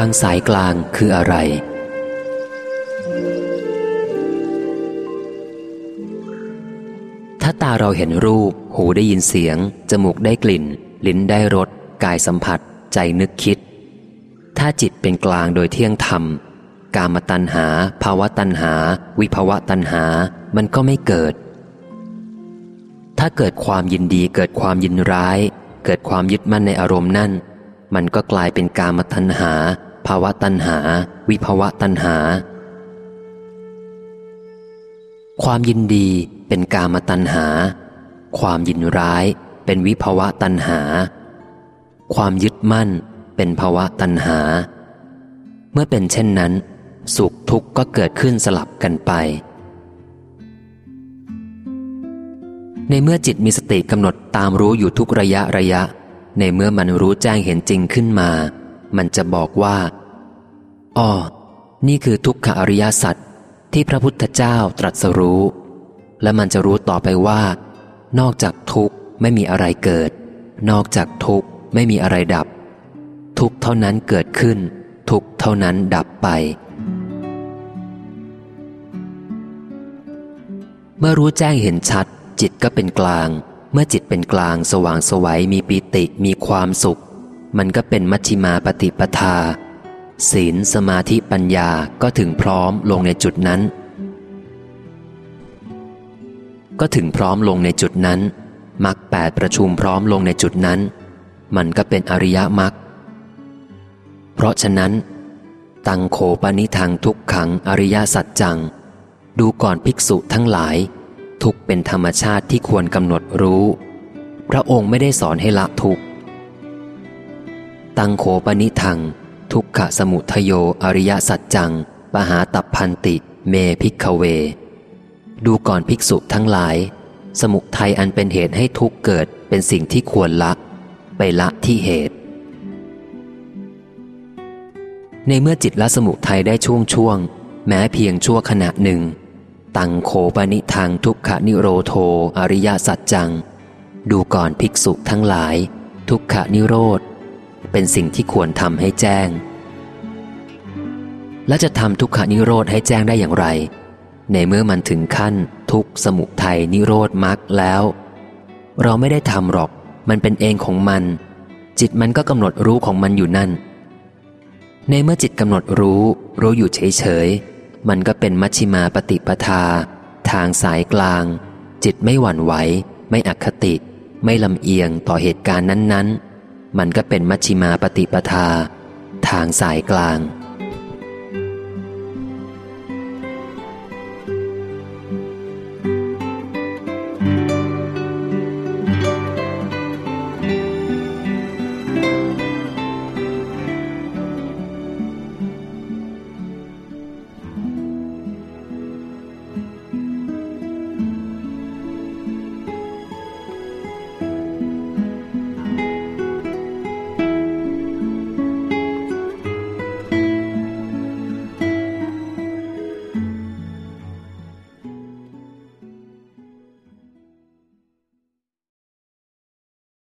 ทางสายกลางคืออะไร ถ้าตาเราเห็นรูป หูได้ยินเสียง จมูกได้กลิ่น ลิ้นได้รส กายสัมผัส ใจนึกคิด ถ้าจิตเป็นกลางโดยเที่ยงธรรม กามตัณหา ภาวะตัณหา วิภาวะตัณหา มันก็ไม่เกิด ถ้าเกิดความยินดีเกิดความยินร้าย เกิดความยึดมั่นในอารมณ์นั่นมันก็กลายเป็นกามตัณหา ภาวะตัณหา วิภาวะตัณหา ความยินดีเป็นกามตัณหา ความยินร้ายเป็นวิภาวะตัณหา ความยึดมั่นเป็นภาวะตัณหา เมื่อเป็นเช่นนั้น สุขทุกข์ก็เกิดขึ้นสลับกันไป ในเมื่อจิตมีสติกำหนดตามรู้อยู่ทุกระยะระยะ ในเมื่อมันรู้แจ้งเห็นจริงขึ้นมา มันจะบอกว่าอ๋อนี่คือทุกขอริยสัจที่พระพุทธเจ้าตรัสรู้ และมันจะรู้ต่อไปว่า นอกจากทุกข์ไม่มีอะไรเกิด นอกจากทุกข์ไม่มีอะไรดับ ทุกข์เท่านั้นเกิดขึ้น ทุกข์เท่านั้นดับไป เมื่อรู้แจ้งเห็นชัด จิตก็เป็นกลาง เมื่อจิตเป็นกลางสว่างสวัยมีปีติมีความสุข มันก็เป็นมัชฌิมาปฏิปทา ศีลสมาธิปัญญาก็ถึงพร้อมลงในจุดนั้น ก็ถึงพร้อมลงในจุดนั้นมรรคแปดประชุมพร้อมลงในจุดนั้น มันก็เป็นอริยมรรคเพราะฉะนั้น ตังโขปนิทางทุกขังอริยสัจจัง ดูก่อนภิกษุทั้งหลาย ทุกเป็นธรรมชาติที่ควรกำหนดรู้ พระองค์ไม่ได้สอนให้ละทุก ตังโขปนิทัง ทุกขสมุทโยอริยสัจจัง ปหาตับพันติ เมพิกเว ดูก่อนภิกษุทั้งหลาย สมุทัยอันเป็นเหตุให้ทุกเกิดเป็นสิ่งที่ควรละ ไปละที่เหตุ ในเมื่อจิตละสมุทัยได้ช่วงช่วง แม้เพียงชั่วขณะหนึ่ง ตังโขปนิทางทุกขนิโรโทอริยสัจจัง ดูก่อนภิกษุทั้งหลาย ทุกขนิโรธ เป็นสิ่งที่ควรทำให้แจ้ง และจะทำทุกขานิโรธให้แจ้งได้อย่างไร ในเมื่อมันถึงขั้นทุกสมุทัยนิโรธมรรคแล้ว เราไม่ได้ทำหรอก มันเป็นเองของมัน จิตมันก็กำหนดรู้ของมันอยู่นั่น ในเมื่อจิตกำหนดรู้ รู้อยู่เฉยๆ มันก็เป็นมัชชิมาปฏิปทา ทางสายกลาง จิตไม่หวั่นไหว ไม่อคติ ไม่ลำเอียงต่อเหตุการณ์นั้นๆ มันก็เป็นมัชชิมาปฏิปทา ทางสายกลาง